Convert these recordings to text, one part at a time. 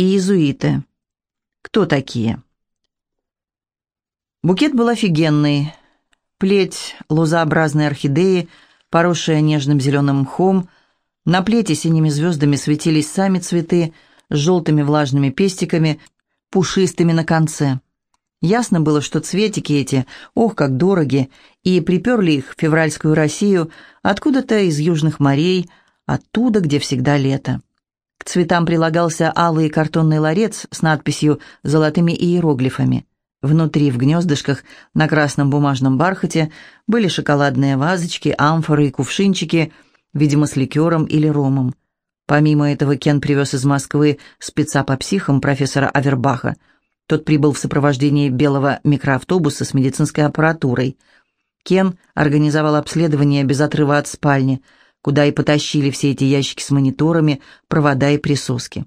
и иезуиты. Кто такие? Букет был офигенный. Плеть лозообразной орхидеи, поросшая нежным зеленым мхом. На плете синими звездами светились сами цветы с желтыми влажными пестиками, пушистыми на конце. Ясно было, что цветики эти, ох, как дороги, и приперли их в февральскую Россию откуда-то из южных морей, оттуда, где всегда лето. К цветам прилагался алый картонный ларец с надписью золотыми иероглифами. Внутри, в гнездышках, на красном бумажном бархате, были шоколадные вазочки, амфоры и кувшинчики, видимо, с ликером или ромом. Помимо этого Кен привез из Москвы спеца по психам профессора Авербаха. Тот прибыл в сопровождении белого микроавтобуса с медицинской аппаратурой. Кен организовал обследование без отрыва от спальни – куда и потащили все эти ящики с мониторами, провода и присоски.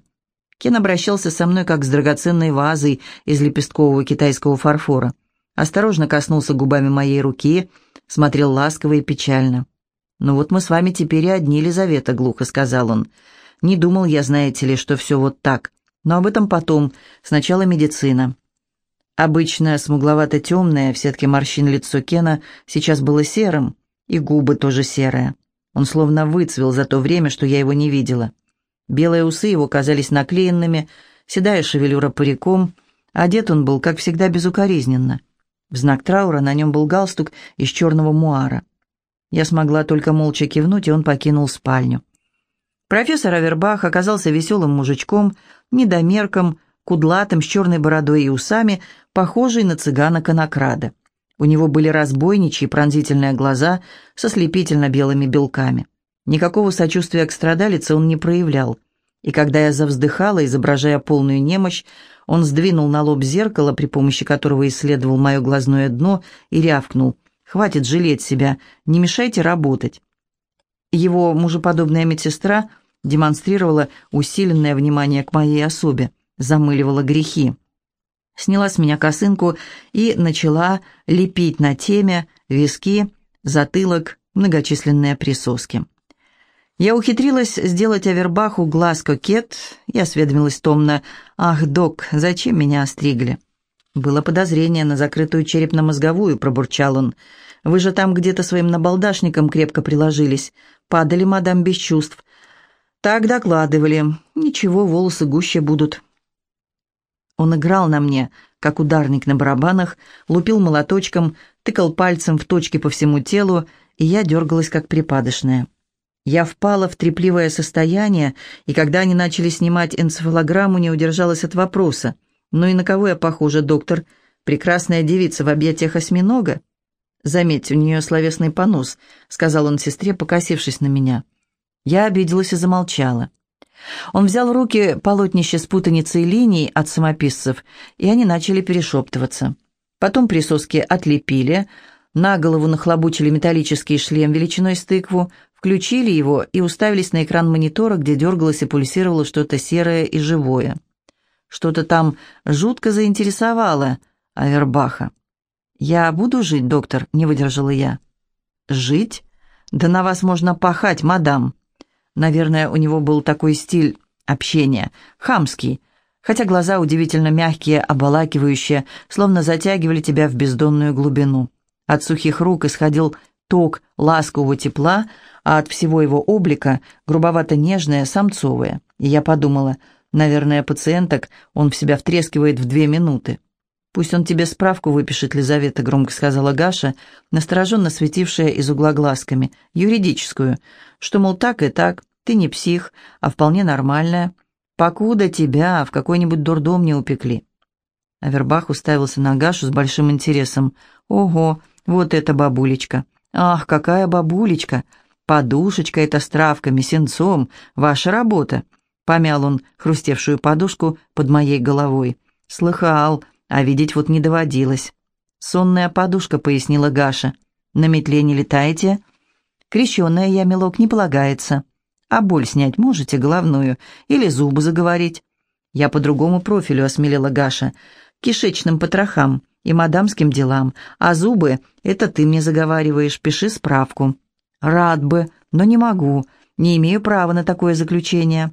Кен обращался со мной как с драгоценной вазой из лепесткового китайского фарфора. Осторожно коснулся губами моей руки, смотрел ласково и печально. «Ну вот мы с вами теперь и одни, Елизавета», — глухо сказал он. «Не думал я, знаете ли, что все вот так. Но об этом потом. Сначала медицина». Обычно смугловато-темное в сетке морщин лицо Кена сейчас было серым, и губы тоже серые. Он словно выцвел за то время, что я его не видела. Белые усы его казались наклеенными, седая шевелюра париком, одет он был, как всегда, безукоризненно. В знак траура на нем был галстук из черного муара. Я смогла только молча кивнуть, и он покинул спальню. Профессор Авербах оказался веселым мужичком, недомерком, кудлатым, с черной бородой и усами, похожий на цыгана-конокрада. У него были разбойничьи пронзительные глаза со слепительно-белыми белками. Никакого сочувствия к страдалице он не проявлял. И когда я завздыхала, изображая полную немощь, он сдвинул на лоб зеркало, при помощи которого исследовал мое глазное дно, и рявкнул. «Хватит жалеть себя, не мешайте работать». Его мужеподобная медсестра демонстрировала усиленное внимание к моей особе, замыливала грехи сняла с меня косынку и начала лепить на теме виски, затылок, многочисленные присоски. Я ухитрилась сделать Авербаху глаз кокет и осведомилась томно, «Ах, док, зачем меня остригли?» «Было подозрение на закрытую черепно-мозговую», — пробурчал он. «Вы же там где-то своим набалдашником крепко приложились. Падали, мадам, без чувств». «Так докладывали. Ничего, волосы гуще будут. Он играл на мне, как ударник на барабанах, лупил молоточком, тыкал пальцем в точки по всему телу, и я дергалась, как припадочная. Я впала в трепливое состояние, и когда они начали снимать энцефалограмму, не удержалась от вопроса. «Ну и на кого я похожа, доктор? Прекрасная девица в объятиях осьминога?» «Заметьте, у нее словесный понос», — сказал он сестре, покосившись на меня. Я обиделась и замолчала. Он взял в руки полотнище с путаницей линий от самописцев, и они начали перешептываться. Потом присоски отлепили, на голову нахлобучили металлический шлем величиной с тыкву, включили его и уставились на экран монитора, где дергалось и пульсировало что-то серое и живое. Что-то там жутко заинтересовало Авербаха. «Я буду жить, доктор?» — не выдержала я. «Жить? Да на вас можно пахать, мадам!» Наверное, у него был такой стиль общения, хамский, хотя глаза удивительно мягкие, обалакивающие, словно затягивали тебя в бездонную глубину. От сухих рук исходил ток ласкового тепла, а от всего его облика грубовато-нежное, самцовое. И я подумала, наверное, пациенток он в себя втрескивает в две минуты. «Пусть он тебе справку выпишет, Лизавета», — громко сказала Гаша, настороженно светившая из угла глазками, юридическую, что, мол, так и так, ты не псих, а вполне нормальная, покуда тебя в какой-нибудь дурдом не упекли. Авербах уставился на Гашу с большим интересом. «Ого, вот эта бабулечка! Ах, какая бабулечка! Подушечка эта с травками, сенцом, ваша работа!» Помял он хрустевшую подушку под моей головой. «Слыхал, а видеть вот не доводилось». «Сонная подушка», — пояснила Гаша. «На метле не летаете?» Крещенная я, мелок, не полагается. А боль снять можете, головную, или зубы заговорить? Я по другому профилю осмелела Гаша. Кишечным потрохам и мадамским делам. А зубы — это ты мне заговариваешь, пиши справку. Рад бы, но не могу, не имею права на такое заключение.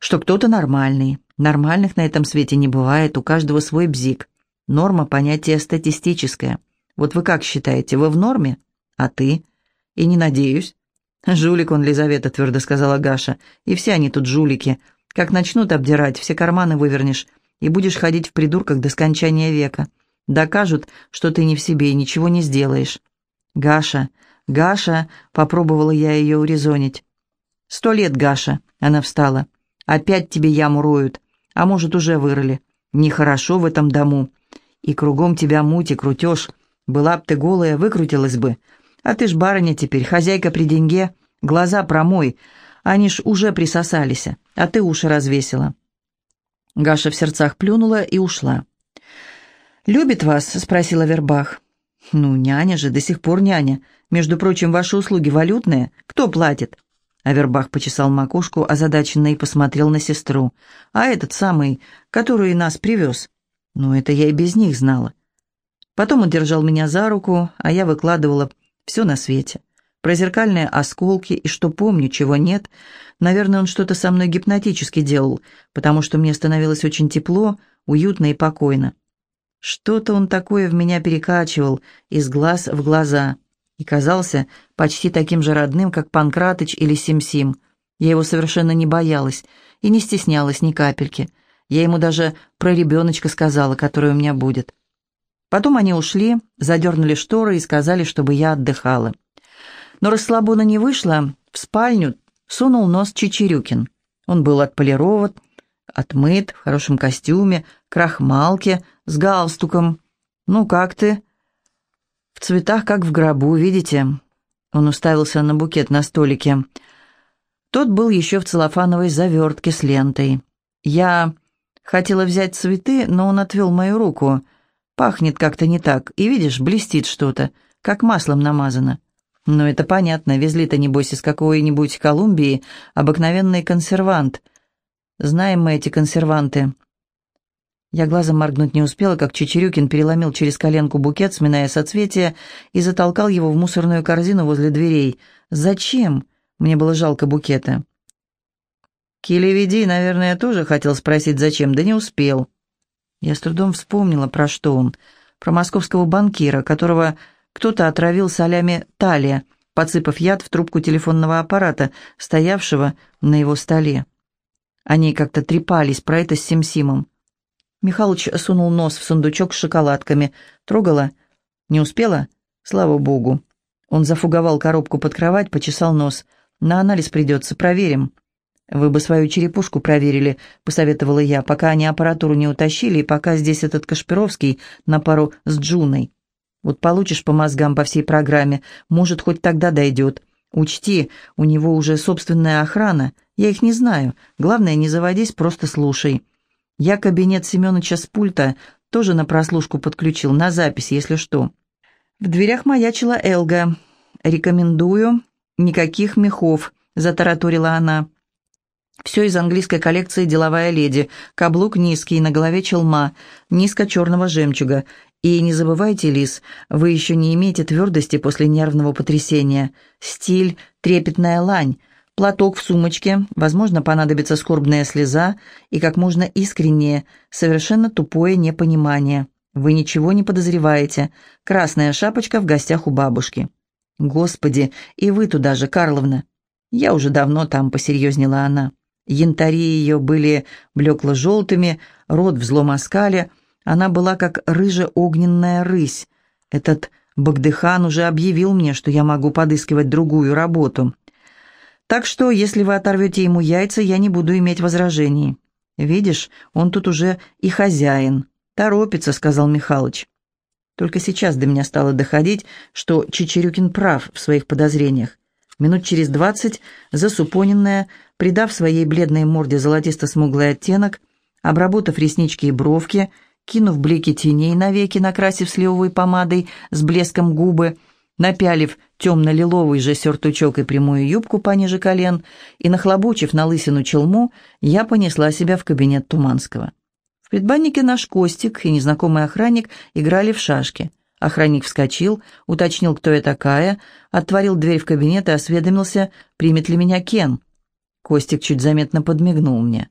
что кто-то нормальный. Нормальных на этом свете не бывает, у каждого свой бзик. Норма – понятие статистическое. Вот вы как считаете, вы в норме? А ты? И не надеюсь. «Жулик он, Лизавета», — твердо сказала Гаша. «И все они тут жулики. Как начнут обдирать, все карманы вывернешь, и будешь ходить в придурках до скончания века. Докажут, что ты не в себе и ничего не сделаешь». «Гаша, Гаша», — попробовала я ее урезонить. «Сто лет, Гаша», — она встала. «Опять тебе яму роют, а может, уже вырыли. Нехорошо в этом дому. И кругом тебя муть и крутеж. Была б ты голая, выкрутилась бы. А ты ж барыня теперь, хозяйка при деньге. Глаза промой. Они ж уже присосались, а ты уши развесила». Гаша в сердцах плюнула и ушла. «Любит вас?» — спросила Вербах. «Ну, няня же, до сих пор няня. Между прочим, ваши услуги валютные. Кто платит?» Авербах почесал макушку, озадаченно и посмотрел на сестру. «А этот самый, который нас привез?» «Ну, это я и без них знала». Потом он держал меня за руку, а я выкладывала все на свете. Про зеркальные осколки и что помню, чего нет. Наверное, он что-то со мной гипнотически делал, потому что мне становилось очень тепло, уютно и покойно. Что-то он такое в меня перекачивал из глаз в глаза и казался почти таким же родным, как Панкратыч или Сим-Сим. Я его совершенно не боялась и не стеснялась ни капельки. Я ему даже про ребеночка сказала, который у меня будет. Потом они ушли, задернули шторы и сказали, чтобы я отдыхала. Но расслабона не вышло, в спальню сунул нос Чечерюкин. Он был отполирован, отмыт, в хорошем костюме, крахмалке, с галстуком. «Ну, как ты?» «В цветах, как в гробу, видите?» Он уставился на букет на столике. Тот был еще в целлофановой завертке с лентой. Я хотела взять цветы, но он отвел мою руку — Пахнет как-то не так, и, видишь, блестит что-то, как маслом намазано. Но это понятно, везли-то, небось, из какой-нибудь Колумбии обыкновенный консервант. Знаем мы эти консерванты. Я глазом моргнуть не успела, как Чечерюкин переломил через коленку букет, сминая соцветия, и затолкал его в мусорную корзину возле дверей. «Зачем?» Мне было жалко букета. Килевиди, наверное, тоже хотел спросить, зачем, да не успел. Я с трудом вспомнила, про что он. Про московского банкира, которого кто-то отравил солями талия, подсыпав яд в трубку телефонного аппарата, стоявшего на его столе. Они как-то трепались про это с Сим-Симом. Михалыч сунул нос в сундучок с шоколадками. Трогала? Не успела? Слава богу. Он зафуговал коробку под кровать, почесал нос. На анализ придется, проверим. «Вы бы свою черепушку проверили», — посоветовала я, «пока они аппаратуру не утащили, и пока здесь этот Кашпировский на пару с Джуной. Вот получишь по мозгам по всей программе, может, хоть тогда дойдет. Учти, у него уже собственная охрана. Я их не знаю. Главное, не заводись, просто слушай. Я кабинет Семеновича с пульта тоже на прослушку подключил, на запись, если что». В дверях маячила Элга. «Рекомендую. Никаких мехов», — затараторила она. Все из английской коллекции «Деловая леди». Каблук низкий, на голове челма, низко черного жемчуга. И не забывайте, Лис, вы еще не имеете твердости после нервного потрясения. Стиль – трепетная лань. Платок в сумочке, возможно, понадобится скорбная слеза и как можно искреннее, совершенно тупое непонимание. Вы ничего не подозреваете. Красная шапочка в гостях у бабушки. Господи, и вы туда же, Карловна. Я уже давно там, посерьезнела она. Янтари ее были блекло-желтыми, рот в злом. Она была как рыже-огненная рысь. Этот Багдыхан уже объявил мне, что я могу подыскивать другую работу. Так что, если вы оторвете ему яйца, я не буду иметь возражений. Видишь, он тут уже и хозяин. Торопится, сказал Михалыч. Только сейчас до меня стало доходить, что Чечерюкин прав в своих подозрениях. Минут через двадцать засупоненная, придав своей бледной морде золотисто-смуглый оттенок, обработав реснички и бровки, кинув блики теней навеки, накрасив сливовой помадой с блеском губы, напялив темно-лиловый же сюртучок и прямую юбку пониже колен и нахлобучив на лысину челму, я понесла себя в кабинет Туманского. В предбаннике наш Костик и незнакомый охранник играли в шашки. Охранник вскочил, уточнил, кто я такая, отворил дверь в кабинет и осведомился, примет ли меня Кен. Костик чуть заметно подмигнул мне.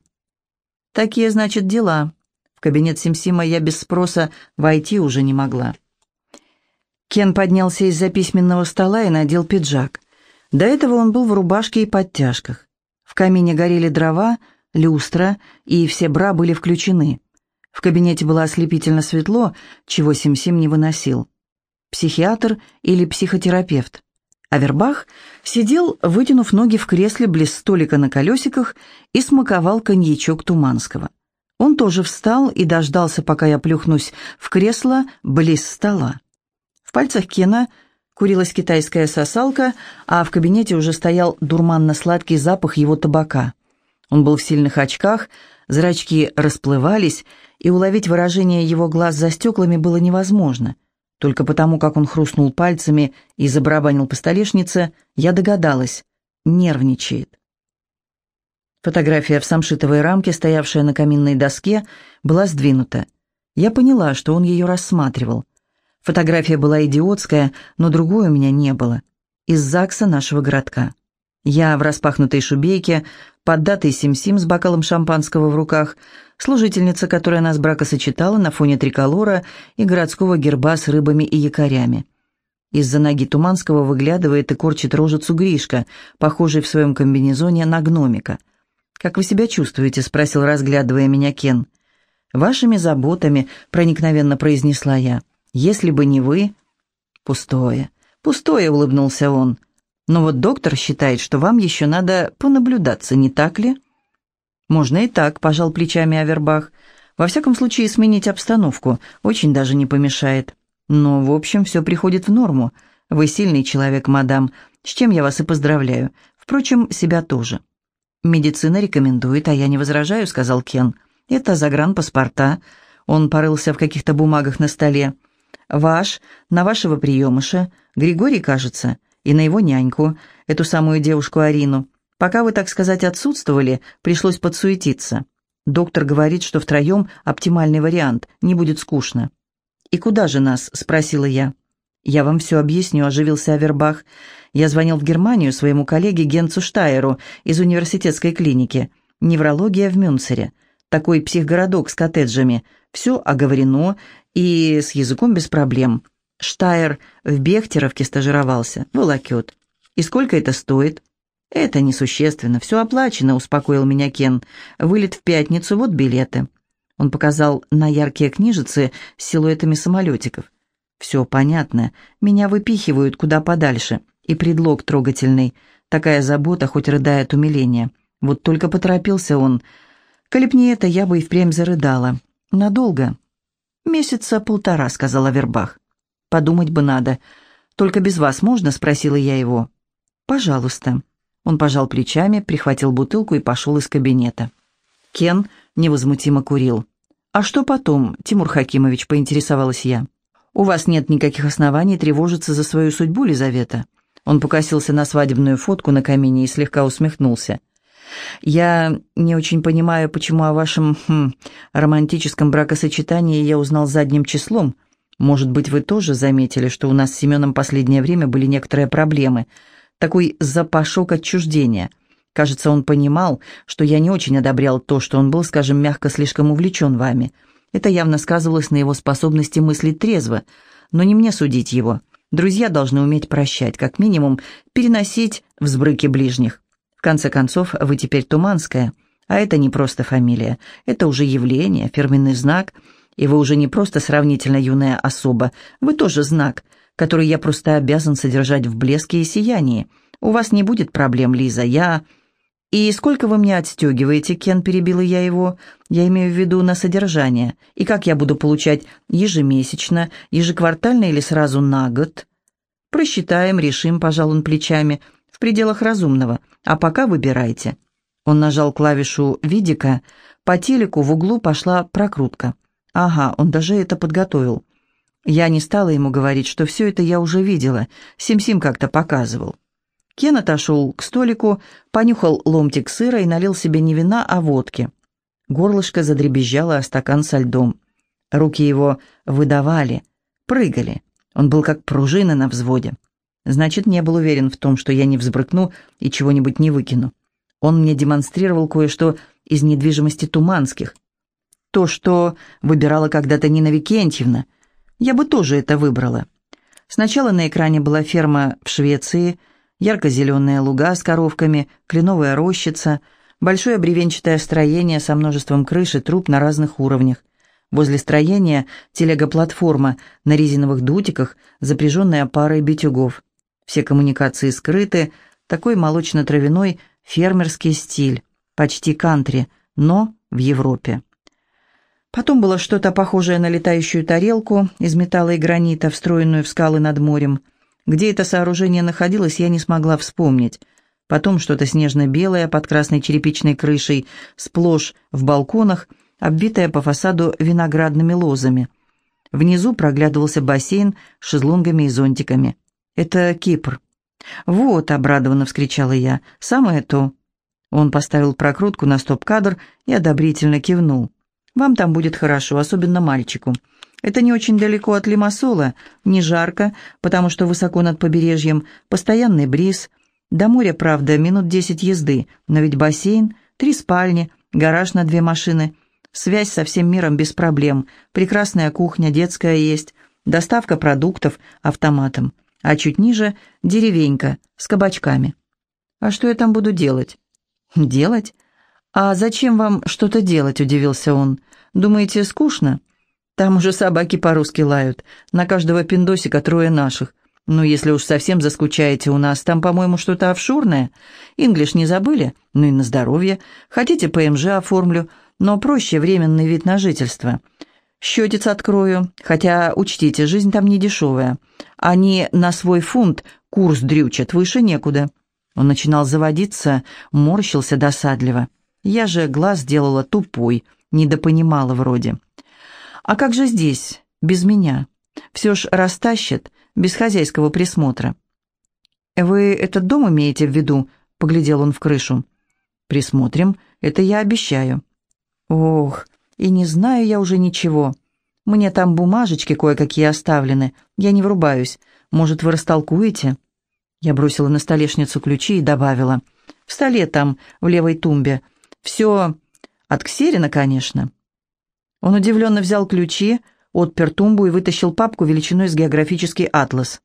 «Такие, значит, дела. В кабинет Симсима я без спроса войти уже не могла». Кен поднялся из-за письменного стола и надел пиджак. До этого он был в рубашке и подтяжках. В камине горели дрова, люстра, и все бра были включены. В кабинете было ослепительно светло, чего Сим-Сим не выносил. Психиатр или психотерапевт. Авербах сидел, вытянув ноги в кресле близ столика на колесиках и смаковал коньячок Туманского. Он тоже встал и дождался, пока я плюхнусь в кресло близ стола. В пальцах Кена курилась китайская сосалка, а в кабинете уже стоял дурманно-сладкий запах его табака. Он был в сильных очках, зрачки расплывались, и уловить выражение его глаз за стеклами было невозможно — только потому, как он хрустнул пальцами и забарабанил по столешнице, я догадалась. Нервничает. Фотография в самшитовой рамке, стоявшая на каминной доске, была сдвинута. Я поняла, что он ее рассматривал. Фотография была идиотская, но другой у меня не было. Из ЗАГСа нашего городка. Я в распахнутой шубейке, поддатый сим-сим с бокалом шампанского в руках, служительница, которая нас бракосочетала на фоне триколора и городского герба с рыбами и якорями. Из-за ноги Туманского выглядывает и корчит рожицу Гришка, похожий в своем комбинезоне на гномика. «Как вы себя чувствуете?» — спросил, разглядывая меня Кен. «Вашими заботами», — проникновенно произнесла я. «Если бы не вы...» «Пустое, пустое», — улыбнулся он. «Но вот доктор считает, что вам еще надо понаблюдаться, не так ли?» «Можно и так», — пожал плечами Авербах. «Во всяком случае, сменить обстановку очень даже не помешает. Но, в общем, все приходит в норму. Вы сильный человек, мадам, с чем я вас и поздравляю. Впрочем, себя тоже». «Медицина рекомендует, а я не возражаю», — сказал Кен. «Это загранпаспорта». Он порылся в каких-то бумагах на столе. «Ваш, на вашего приемыша, Григорий, кажется, и на его няньку, эту самую девушку Арину. Пока вы, так сказать, отсутствовали, пришлось подсуетиться. Доктор говорит, что втроем оптимальный вариант, не будет скучно. «И куда же нас?» – спросила я. «Я вам все объясню», – оживился Авербах. «Я звонил в Германию своему коллеге Генцу Штайеру из университетской клиники. Неврология в Мюнцере. Такой психгородок с коттеджами. Все оговорено и с языком без проблем. Штайер в Бехтеровке стажировался. Волокет. И сколько это стоит?» «Это несущественно, все оплачено», — успокоил меня Кен. «Вылет в пятницу, вот билеты». Он показал на яркие книжицы с силуэтами самолетиков. «Все понятно. Меня выпихивают куда подальше. И предлог трогательный. Такая забота, хоть рыдает умиление. Вот только поторопился он. Коли это, я бы и впрямь зарыдала. Надолго?» «Месяца полтора», — сказал Авербах. «Подумать бы надо. Только без вас можно?» — спросила я его. «Пожалуйста». Он пожал плечами, прихватил бутылку и пошел из кабинета. Кен невозмутимо курил. «А что потом, Тимур Хакимович?» – поинтересовалась я. «У вас нет никаких оснований тревожиться за свою судьбу, Лизавета?» Он покосился на свадебную фотку на камине и слегка усмехнулся. «Я не очень понимаю, почему о вашем хм, романтическом бракосочетании я узнал задним числом. Может быть, вы тоже заметили, что у нас с Семеном последнее время были некоторые проблемы такой запашок отчуждения. Кажется, он понимал, что я не очень одобрял то, что он был, скажем, мягко слишком увлечен вами. Это явно сказывалось на его способности мыслить трезво, но не мне судить его. Друзья должны уметь прощать, как минимум переносить взбрыки ближних. В конце концов, вы теперь Туманская, а это не просто фамилия, это уже явление, фирменный знак, и вы уже не просто сравнительно юная особа, вы тоже знак – который я просто обязан содержать в блеске и сиянии. У вас не будет проблем, Лиза, я...» «И сколько вы мне отстегиваете, Кен?» – перебила я его. «Я имею в виду на содержание. И как я буду получать ежемесячно, ежеквартально или сразу на год?» «Просчитаем, решим», – пожал он плечами, – «в пределах разумного. А пока выбирайте». Он нажал клавишу «Видика». По телеку в углу пошла прокрутка. «Ага, он даже это подготовил». Я не стала ему говорить, что все это я уже видела, Сим-Сим как-то показывал. Кен отошел к столику, понюхал ломтик сыра и налил себе не вина, а водки. Горлышко задребезжало о стакан со льдом. Руки его выдавали, прыгали. Он был как пружина на взводе. Значит, не был уверен в том, что я не взбрыкну и чего-нибудь не выкину. Он мне демонстрировал кое-что из недвижимости Туманских. То, что выбирала когда-то Нина Викентьевна. Я бы тоже это выбрала. Сначала на экране была ферма в Швеции, ярко-зеленые луга с коровками, кленовая рощица, большое бревенчатое строение со множеством крыш и труб на разных уровнях. Возле строения телега-платформа на резиновых дутиках, запряженная парой битюгов. Все коммуникации скрыты, такой молочно-травяной фермерский стиль, почти кантри, но в Европе. Потом было что-то похожее на летающую тарелку из металла и гранита, встроенную в скалы над морем. Где это сооружение находилось, я не смогла вспомнить. Потом что-то снежно-белое под красной черепичной крышей, сплошь в балконах, обвитое по фасаду виноградными лозами. Внизу проглядывался бассейн с шезлонгами и зонтиками. «Это Кипр». «Вот», — обрадованно вскричала я, — «самое то». Он поставил прокрутку на стоп-кадр и одобрительно кивнул. Вам там будет хорошо, особенно мальчику. Это не очень далеко от Лимассола, не жарко, потому что высоко над побережьем, постоянный бриз. До моря, правда, минут десять езды, но ведь бассейн, три спальни, гараж на две машины. Связь со всем миром без проблем, прекрасная кухня, детская есть, доставка продуктов автоматом. А чуть ниже – деревенька с кабачками. А что я там буду делать? Делать? «А зачем вам что-то делать?» – удивился он. Думаете, скучно? Там уже собаки по-русски лают. На каждого пиндосика трое наших. Ну, если уж совсем заскучаете у нас, там, по-моему, что-то офшорное. Инглиш не забыли? Ну и на здоровье. Хотите, ПМЖ оформлю, но проще временный вид на жительство. Счетец открою, хотя, учтите, жизнь там не дешевая. Они на свой фунт курс дрючат, выше некуда. Он начинал заводиться, морщился досадливо. Я же глаз делала тупой – недопонимала вроде. «А как же здесь, без меня? Все ж растащат, без хозяйского присмотра». «Вы этот дом имеете в виду?» — поглядел он в крышу. «Присмотрим, это я обещаю». «Ох, и не знаю я уже ничего. Мне там бумажечки кое-какие оставлены, я не врубаюсь. Может, вы растолкуете?» Я бросила на столешницу ключи и добавила. «В столе там, в левой тумбе. Все от Ксерина, конечно. Он удивленно взял ключи, отпер тумбу и вытащил папку величиной с географический атлас.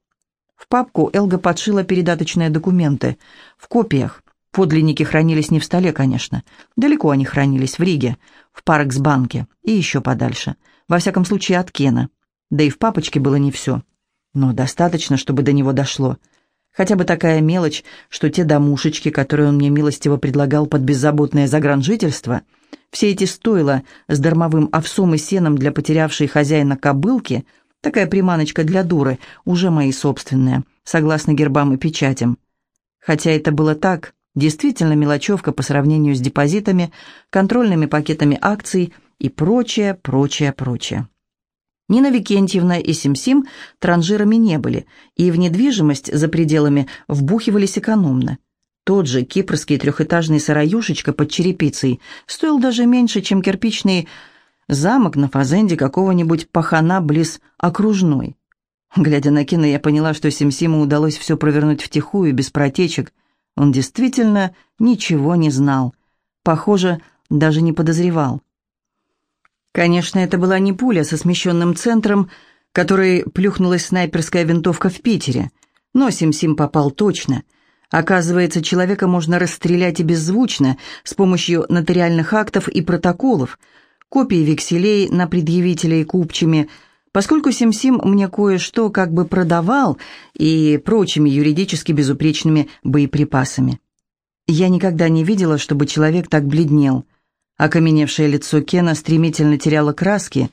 В папку Элга подшила передаточные документы. В копиях. Подлинники хранились не в столе, конечно. Далеко они хранились, в Риге, в Парксбанке и еще подальше. Во всяком случае, от Кена. Да и в папочке было не все. Но достаточно, чтобы до него дошло. Хотя бы такая мелочь, что те домушечки, которые он мне милостиво предлагал под беззаботное загранжительство — все эти стойла с дармовым овсом и сеном для потерявшей хозяина кобылки, такая приманочка для дуры, уже мои собственные, согласно гербам и печатям. Хотя это было так, действительно мелочевка по сравнению с депозитами, контрольными пакетами акций и прочее, прочее, прочее. Нина Викентьевна и Симсим транжирами не были, и в недвижимость за пределами вбухивались экономно. Тот же кипрский трехэтажный сараюшечка под черепицей стоил даже меньше, чем кирпичный замок на фазенде какого-нибудь пахана близ окружной. Глядя на кино, я поняла, что Симсиму удалось все провернуть втихую, без протечек. Он действительно ничего не знал. Похоже, даже не подозревал. Конечно, это была не пуля со смещенным центром, которой плюхнулась снайперская винтовка в Питере, но Симсим попал точно — Оказывается, человека можно расстрелять и беззвучно, с помощью нотариальных актов и протоколов, копий векселей на предъявителей купчими, поскольку Сим-Сим мне кое-что как бы продавал и прочими юридически безупречными боеприпасами. Я никогда не видела, чтобы человек так бледнел. Окаменевшее лицо Кена стремительно теряло краски,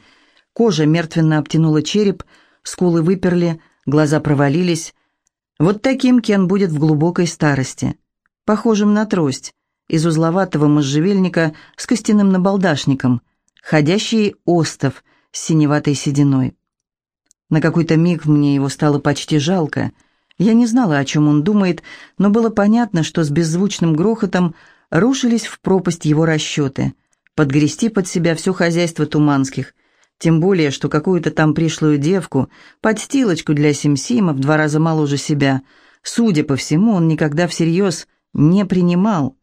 кожа мертвенно обтянула череп, скулы выперли, глаза провалились, вот таким Кен будет в глубокой старости, похожим на трость, из узловатого можжевельника с костяным набалдашником, ходящий остов с синеватой сединой. На какой-то миг мне его стало почти жалко. Я не знала, о чем он думает, но было понятно, что с беззвучным грохотом рушились в пропасть его расчеты. Подгрести под себя все хозяйство Туманских, тем более, что какую-то там пришлую девку, подстилочку для Симсима в два раза моложе себя, судя по всему, он никогда всерьез не принимал.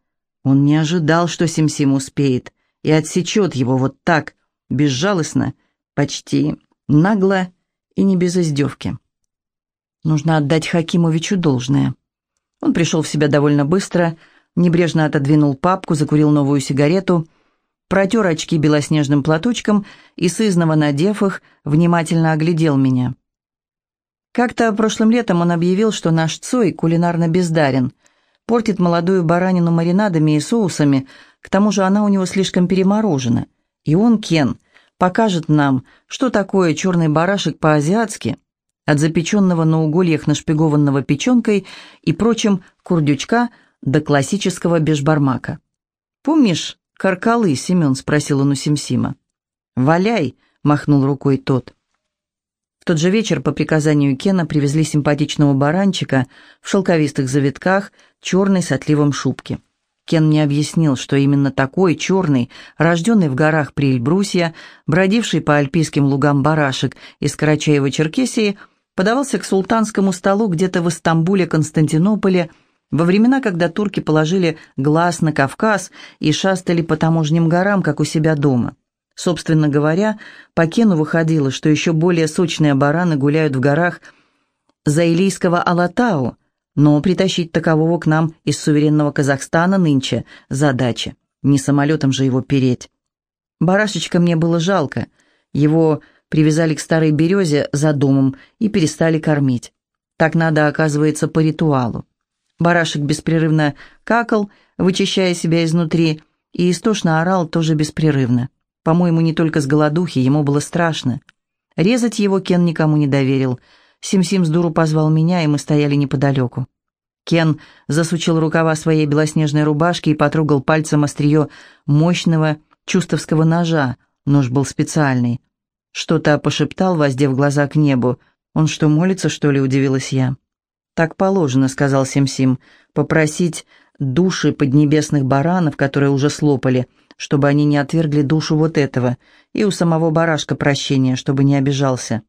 Он не ожидал, что Сим-Сим успеет, и отсечет его вот так, безжалостно, почти нагло и не без издевки. Нужно отдать Хакимовичу должное. Он пришел в себя довольно быстро, небрежно отодвинул папку, закурил новую сигарету, протер очки белоснежным платочком и, сызново надев их, внимательно оглядел меня. Как-то прошлым летом он объявил, что наш Цой кулинарно бездарен, портит молодую баранину маринадами и соусами, к тому же она у него слишком переморожена. И он, Кен, покажет нам, что такое черный барашек по-азиатски, от запеченного на угольях нашпигованного печенкой и прочим курдючка до классического бешбармака. «Помнишь каркалы, Семен?» — спросил он у Симсима. «Валяй!» — махнул рукой тот. В тот же вечер по приказанию Кена привезли симпатичного баранчика в шелковистых завитках, черной с отливом шубки. Кен не объяснил, что именно такой черный, рожденный в горах при Эльбрусье, бродивший по альпийским лугам барашек из Карачаева-Черкесии, подавался к султанскому столу где-то в Истамбуле, Константинополе, во времена, когда турки положили глаз на Кавказ и шастали по таможним горам, как у себя дома. Собственно говоря, по Кену выходило, что еще более сочные бараны гуляют в горах Заилийского Алатау – но притащить такового к нам из суверенного Казахстана нынче задача. Не самолетом же его переть. Барашечка мне было жалко. Его привязали к старой березе за домом и перестали кормить. Так надо, оказывается, по ритуалу. Барашек беспрерывно какал, вычищая себя изнутри, и истошно орал тоже беспрерывно. По-моему, не только с голодухи, ему было страшно. Резать его Кен никому не доверил — Сим-Сим с дуру позвал меня, и мы стояли неподалеку. Кен засучил рукава своей белоснежной рубашки и потрогал пальцем острие мощного чувствовского ножа. Нож был специальный. Что-то пошептал, воздев глаза к небу. «Он что, молится, что ли?» — удивилась я. «Так положено», — сказал Сим-Сим, — «попросить души поднебесных баранов, которые уже слопали, чтобы они не отвергли душу вот этого, и у самого барашка прощения, чтобы не обижался».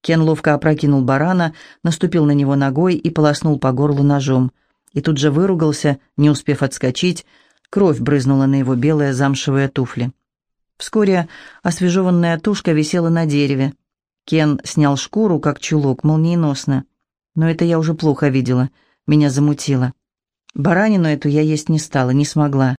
Кен ловко опрокинул барана, наступил на него ногой и полоснул по горлу ножом. И тут же выругался, не успев отскочить, кровь брызнула на его белые замшевые туфли. Вскоре освежеванная тушка висела на дереве. Кен снял шкуру, как чулок, молниеносно. Но это я уже плохо видела, меня замутило. Баранину эту я есть не стала, не смогла.